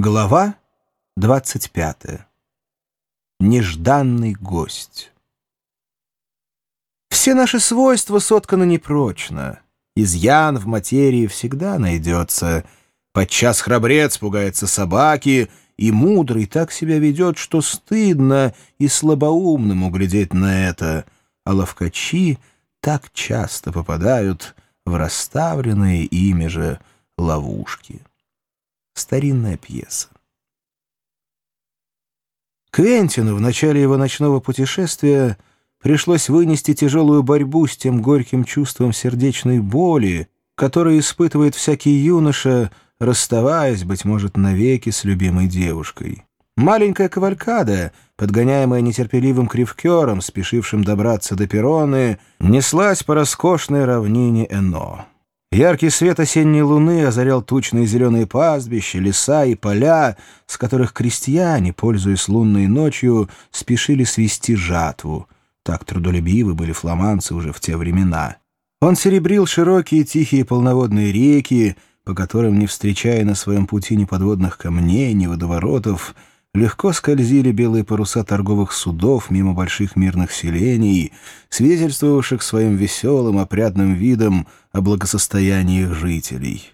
Глава 25. Нежданный гость. Все наши свойства сотканы непрочно. Изъян в материи всегда найдется. Подчас храбрец пугается собаки, и мудрый так себя ведет, что стыдно и слабоумным углядеть на это, а ловкачи так часто попадают в расставленные ими же ловушки. Старинная пьеса. Квентину в начале его ночного путешествия пришлось вынести тяжелую борьбу с тем горьким чувством сердечной боли, которое испытывает всякий юноша, расставаясь, быть может, навеки с любимой девушкой. Маленькая кавалькада, подгоняемая нетерпеливым кривкером, спешившим добраться до перроны, неслась по роскошной равнине Эно. Яркий свет осенней луны озарял тучные зеленые пастбища, леса и поля, с которых крестьяне, пользуясь лунной ночью, спешили свести жатву. Так трудолюбивы были фламандцы уже в те времена. Он серебрил широкие тихие полноводные реки, по которым, не встречая на своем пути ни подводных камней, ни водоворотов, легко скользили белые паруса торговых судов мимо больших мирных селений, свидетельствовавших своим веселым, опрятным видом о благосостоянии их жителей.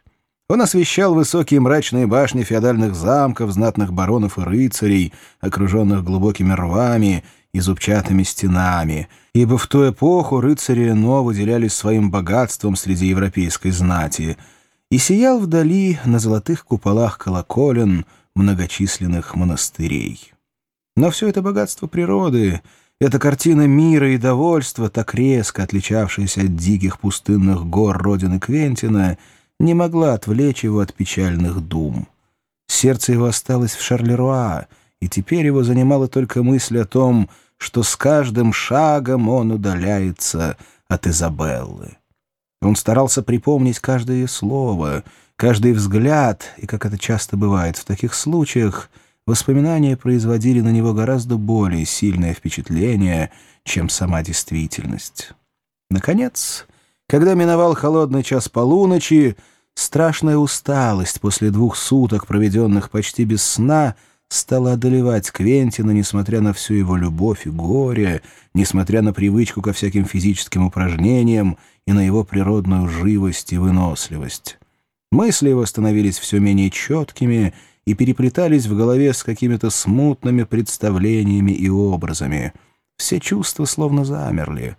Он освещал высокие мрачные башни феодальных замков, знатных баронов и рыцарей, окруженных глубокими рвами и зубчатыми стенами, ибо в ту эпоху рыцари Но выделялись своим богатством среди европейской знати, и сиял вдали на золотых куполах колоколен — многочисленных монастырей. Но все это богатство природы, эта картина мира и довольства, так резко отличавшаяся от диких пустынных гор родины Квентина, не могла отвлечь его от печальных дум. Сердце его осталось в Шарлеруа, и теперь его занимала только мысль о том, что с каждым шагом он удаляется от Изабеллы. Он старался припомнить каждое слово — Каждый взгляд, и как это часто бывает в таких случаях, воспоминания производили на него гораздо более сильное впечатление, чем сама действительность. Наконец, когда миновал холодный час полуночи, страшная усталость после двух суток, проведенных почти без сна, стала одолевать Квентина, несмотря на всю его любовь и горе, несмотря на привычку ко всяким физическим упражнениям и на его природную живость и выносливость. Мысли его становились все менее четкими и переплетались в голове с какими-то смутными представлениями и образами. Все чувства словно замерли.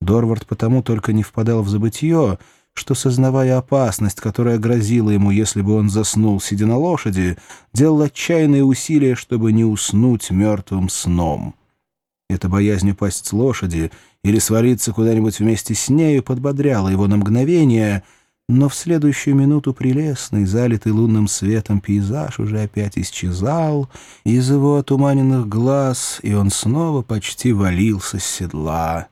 Дорвард потому только не впадал в забытье, что, сознавая опасность, которая грозила ему, если бы он заснул, сидя на лошади, делал отчаянные усилия, чтобы не уснуть мертвым сном. Эта боязнь упасть с лошади или свалиться куда-нибудь вместе с нею подбодряла его на мгновение — но в следующую минуту прелестный, залитый лунным светом пейзаж уже опять исчезал из его отуманенных глаз, и он снова почти валился с седла.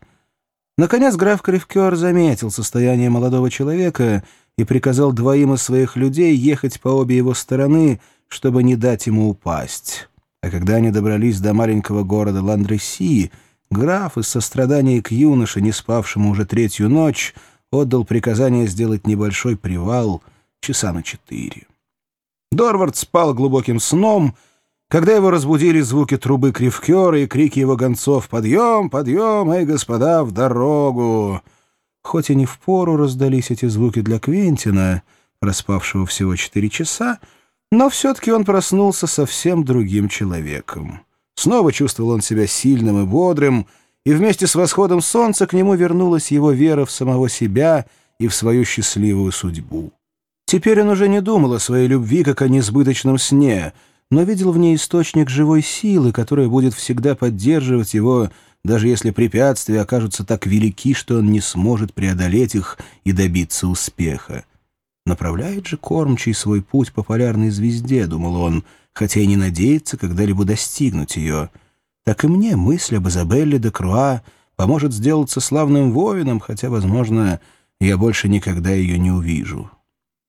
Наконец граф Кривкер заметил состояние молодого человека и приказал двоим из своих людей ехать по обе его стороны, чтобы не дать ему упасть. А когда они добрались до маленького города Ландреси, граф из сострадания к юноше, не спавшему уже третью ночь, отдал приказание сделать небольшой привал часа на четыре. Дорвард спал глубоким сном, когда его разбудили звуки трубы кривкера и крики его гонцов «Подъем, подъем, эй, господа, в дорогу!» Хоть и не впору раздались эти звуки для Квентина, проспавшего всего четыре часа, но все-таки он проснулся совсем другим человеком. Снова чувствовал он себя сильным и бодрым, и вместе с восходом солнца к нему вернулась его вера в самого себя и в свою счастливую судьбу. Теперь он уже не думал о своей любви, как о несбыточном сне, но видел в ней источник живой силы, которая будет всегда поддерживать его, даже если препятствия окажутся так велики, что он не сможет преодолеть их и добиться успеха. Направляет же кормчий свой путь по полярной звезде, думал он, хотя и не надеется когда-либо достигнуть ее — так и мне мысль об Изабелле де Круа поможет сделаться славным воином, хотя, возможно, я больше никогда ее не увижу.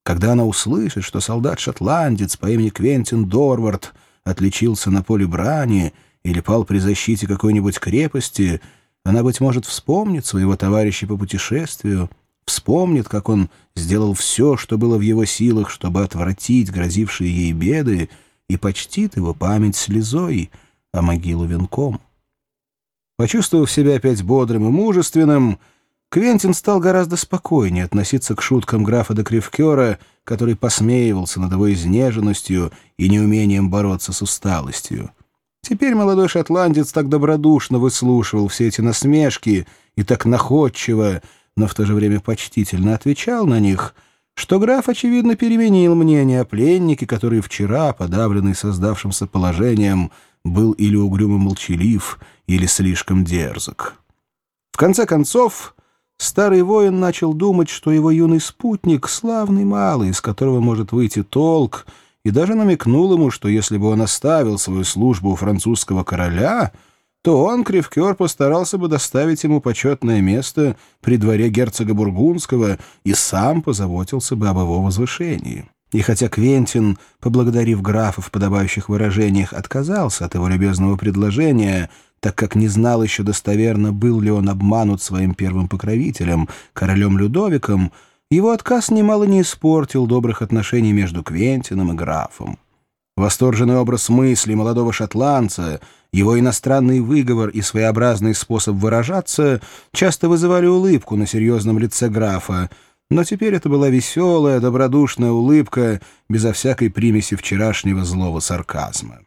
Когда она услышит, что солдат-шотландец по имени Квентин Дорвард отличился на поле брани или пал при защите какой-нибудь крепости, она, быть может, вспомнит своего товарища по путешествию, вспомнит, как он сделал все, что было в его силах, чтобы отвратить грозившие ей беды, и почтит его память слезой, а могилу венком. Почувствовав себя опять бодрым и мужественным, Квентин стал гораздо спокойнее относиться к шуткам графа де Кривкера, который посмеивался над его изнеженностью и неумением бороться с усталостью. Теперь молодой шотландец так добродушно выслушивал все эти насмешки и так находчиво, но в то же время почтительно отвечал на них, что граф, очевидно, переменил мнение о пленнике, который вчера, подавленный создавшимся положением, был или угрюмо молчалив, или слишком дерзок. В конце концов, старый воин начал думать, что его юный спутник — славный малый, из которого может выйти толк — и даже намекнул ему, что если бы он оставил свою службу у французского короля, то он, Кривкер, постарался бы доставить ему почетное место при дворе герцога Бургундского и сам позаботился бы об его возвышении. И хотя Квентин, поблагодарив графа в подобающих выражениях, отказался от его любезного предложения, так как не знал еще достоверно, был ли он обманут своим первым покровителем, королем Людовиком, его отказ немало не испортил добрых отношений между Квентином и графом. Восторженный образ мысли молодого шотландца, его иностранный выговор и своеобразный способ выражаться часто вызывали улыбку на серьезном лице графа, но теперь это была веселая, добродушная улыбка, безо всякой примеси вчерашнего злого сарказма.